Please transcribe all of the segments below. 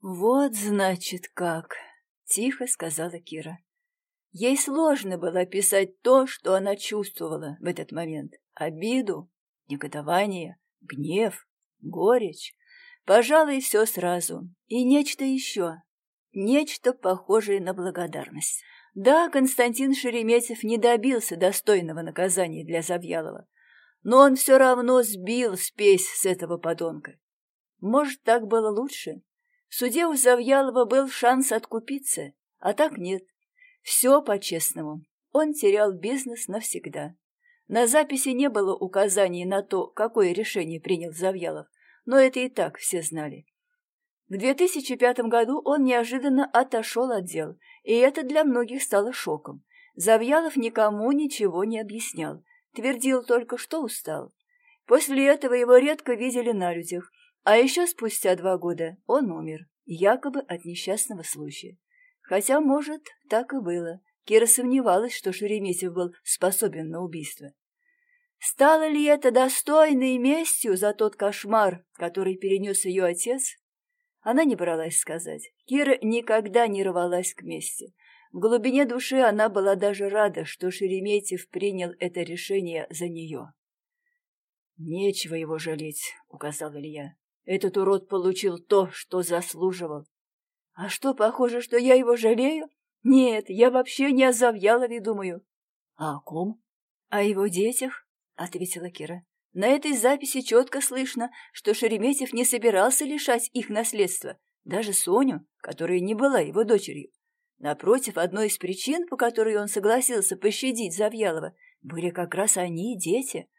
«Вот, значит, как!» — тихо сказала Кира. Ей сложно было описать то, что она чувствовала в этот момент. Обиду, негодование, гнев, горечь. Пожалуй, все сразу. И нечто еще. Нечто похожее на благодарность. Да, Константин Шереметьев не добился достойного наказания для Завьялова, но он все равно сбил спесь с этого подонка. Может, так было лучше? В суде у Завьялова был шанс откупиться, а так нет. Все по-честному. Он терял бизнес навсегда. На записи не было указаний на то, какое решение принял Завьялов, но это и так все знали. В 2005 году он неожиданно отошел от дел, и это для многих стало шоком. Завьялов никому ничего не объяснял, твердил только, что устал. После этого его редко видели на людях, а еще спустя два года он умер, якобы от несчастного случая. Хотя, может, так и было. Кира сомневалась, что Шереметьев был способен на убийство. Стало ли это достойной местью за тот кошмар, который перенес ее отец? Она не бралась сказать. Кира никогда не рвалась к мести. В глубине души она была даже рада, что Шереметьев принял это решение за нее. «Нечего его жалеть», — указал Илья. «Этот урод получил то, что заслуживал. А что, похоже, что я его жалею? Нет, я вообще не о Завьялове думаю. А о ком? О его детях, ответила Кира. На этой записи четко слышно, что Шереметьев не собирался лишать их наследства, даже Соню, которая не была его дочерью. Напротив, одной из причин, по которой он согласился пощадить Завьялова, были как раз они, дети.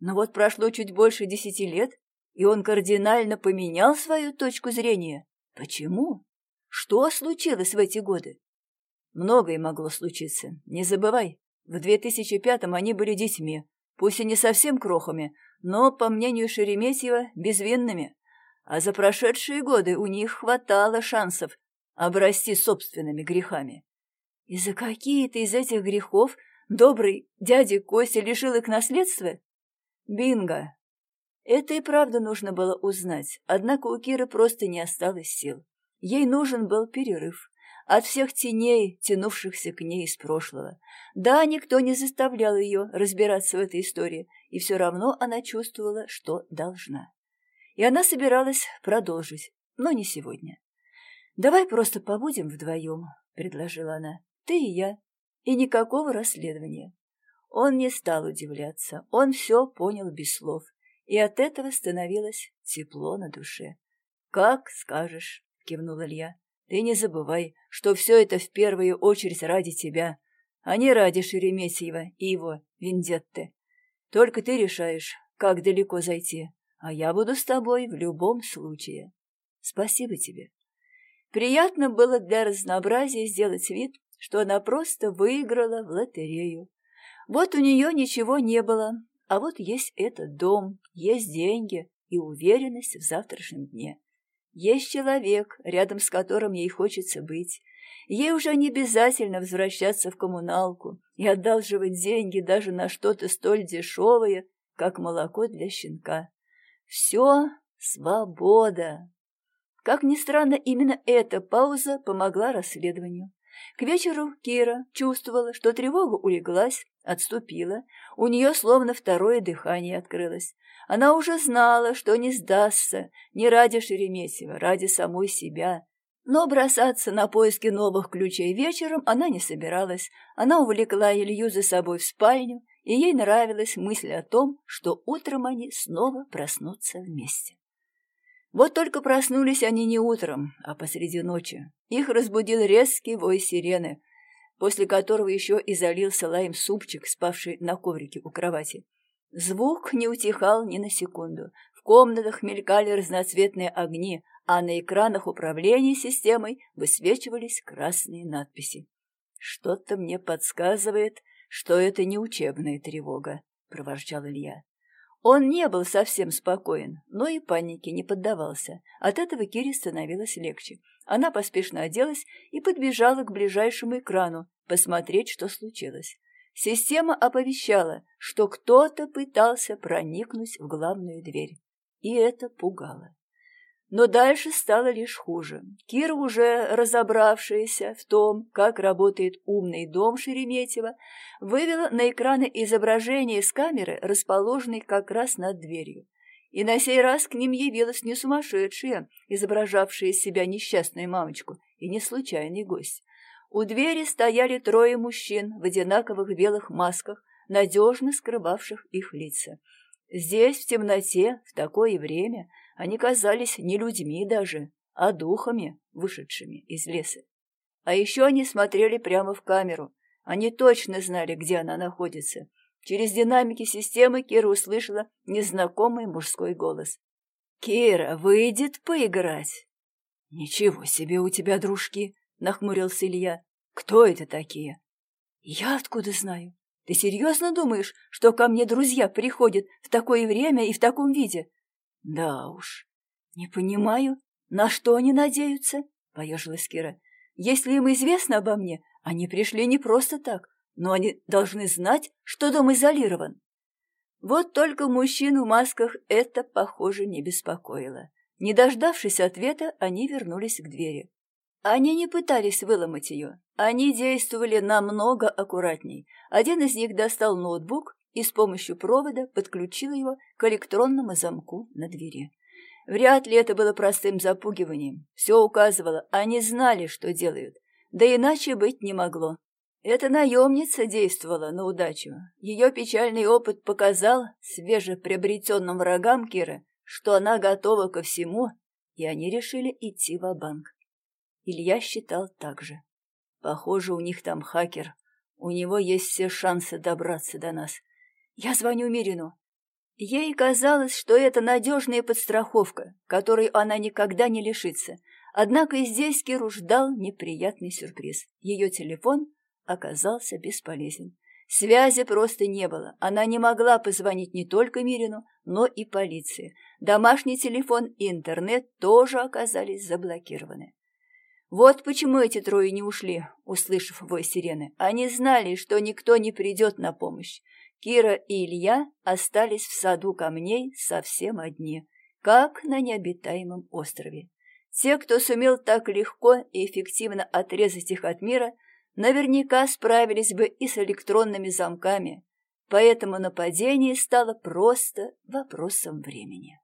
Но вот прошло чуть больше десяти лет, и он кардинально поменял свою точку зрения. Почему? Что случилось в эти годы? Многое могло случиться. Не забывай, в 2005-м они были детьми, пусть и не совсем крохами, но, по мнению Шереметьева, безвинными. А за прошедшие годы у них хватало шансов обрасти собственными грехами. И за какие-то из этих грехов добрый дядя Костя лишил их наследства? Бинго! Это и правда нужно было узнать, однако у Киры просто не осталось сил. Ей нужен был перерыв от всех теней, тянувшихся к ней из прошлого. Да, никто не заставлял ее разбираться в этой истории, и все равно она чувствовала, что должна. И она собиралась продолжить, но не сегодня. «Давай просто побудем вдвоем», — предложила она, — «ты и я, и никакого расследования». Он не стал удивляться, он все понял без слов, и от этого становилось тепло на душе. «Как скажешь». — кивнул Илья. «Ты не забывай, что все это в первую очередь ради тебя, а не ради Шереметьева и его вендетты. Только ты решаешь, как далеко зайти, а я буду с тобой в любом случае. Спасибо тебе». Приятно было для разнообразия сделать вид, что она просто выиграла в лотерею. Вот у нее ничего не было, а вот есть этот дом, есть деньги и уверенность в завтрашнем дне. Есть человек, рядом с которым ей хочется быть. Ей уже не обязательно возвращаться в коммуналку и одалживать деньги даже на что-то столь дешевое, как молоко для щенка. Все свобода. Как ни странно, именно эта пауза помогла расследованию. К вечеру Кира чувствовала, что тревога улеглась, отступила, у нее словно второе дыхание открылось. Она уже знала, что не сдастся не ради Шереметьева, ради самой себя. Но бросаться на поиски новых ключей вечером она не собиралась. Она увлекла Илью за собой в спальню, и ей нравилась мысль о том, что утром они снова проснутся вместе. Вот только проснулись они не утром, а посреди ночи. Их разбудил резкий вой сирены, после которого еще и залился лаем супчик, спавший на коврике у кровати. Звук не утихал ни на секунду. В комнатах мелькали разноцветные огни, а на экранах управления системой высвечивались красные надписи. «Что-то мне подсказывает, что это не учебная тревога», — проворчал Илья. Он не был совсем спокоен, но и панике не поддавался. От этого Кире становилось легче. Она поспешно оделась и подбежала к ближайшему экрану посмотреть, что случилось. Система оповещала, что кто-то пытался проникнуть в главную дверь. И это пугало. Но дальше стало лишь хуже. Кира, уже разобравшаяся в том, как работает умный дом Шереметьева, вывела на экраны изображение с камеры, расположенной как раз над дверью. И на сей раз к ним явилась не сумасшедшая, изображавшая из себя несчастную мамочку, и не случайный гость. У двери стояли трое мужчин в одинаковых белых масках, надежно скрывавших их лица. Здесь, в темноте, в такое время, они казались не людьми даже, а духами, вышедшими из леса. А еще они смотрели прямо в камеру. Они точно знали, где она находится. Через динамики системы Кира услышала незнакомый мужской голос. «Кира, выйдет поиграть?» «Ничего себе у тебя дружки!» — нахмурился Илья. «Кто это такие?» «Я откуда знаю? Ты серьезно думаешь, что ко мне друзья приходят в такое время и в таком виде? Да уж. Не понимаю, на что они надеются, поежилась Кира. Если им известно обо мне, они пришли не просто так, но они должны знать, что дом изолирован. Вот только мужчин в масках это, похоже, не беспокоило. Не дождавшись ответа, они вернулись к двери. Они не пытались выломать ее. Они действовали намного аккуратней. Один из них достал ноутбук и с помощью провода подключил его к электронному замку на двери. Вряд ли это было простым запугиванием. Все указывало, они знали, что делают. Да иначе быть не могло. Эта наемница действовала на удачу. Ее печальный опыт показал свежеприобретенным врагам Кира, что она готова ко всему, и они решили идти в банк Илья считал так же. Похоже, у них там хакер. У него есть все шансы добраться до нас. Я звоню Мирину. Ей казалось, что это надежная подстраховка, которой она никогда не лишится. Однако и здесь Киру ждал неприятный сюрприз. Ее телефон оказался бесполезен. Связи просто не было. Она не могла позвонить не только Мирину, но и полиции. Домашний телефон и интернет тоже оказались заблокированы. Вот почему эти трое не ушли, услышав вой сирены. Они знали, что никто не придет на помощь. Кира и Илья остались в саду камней совсем одни, как на необитаемом острове. Те, кто сумел так легко и эффективно отрезать их от мира, наверняка справились бы и с электронными замками, поэтому нападение стало просто вопросом времени.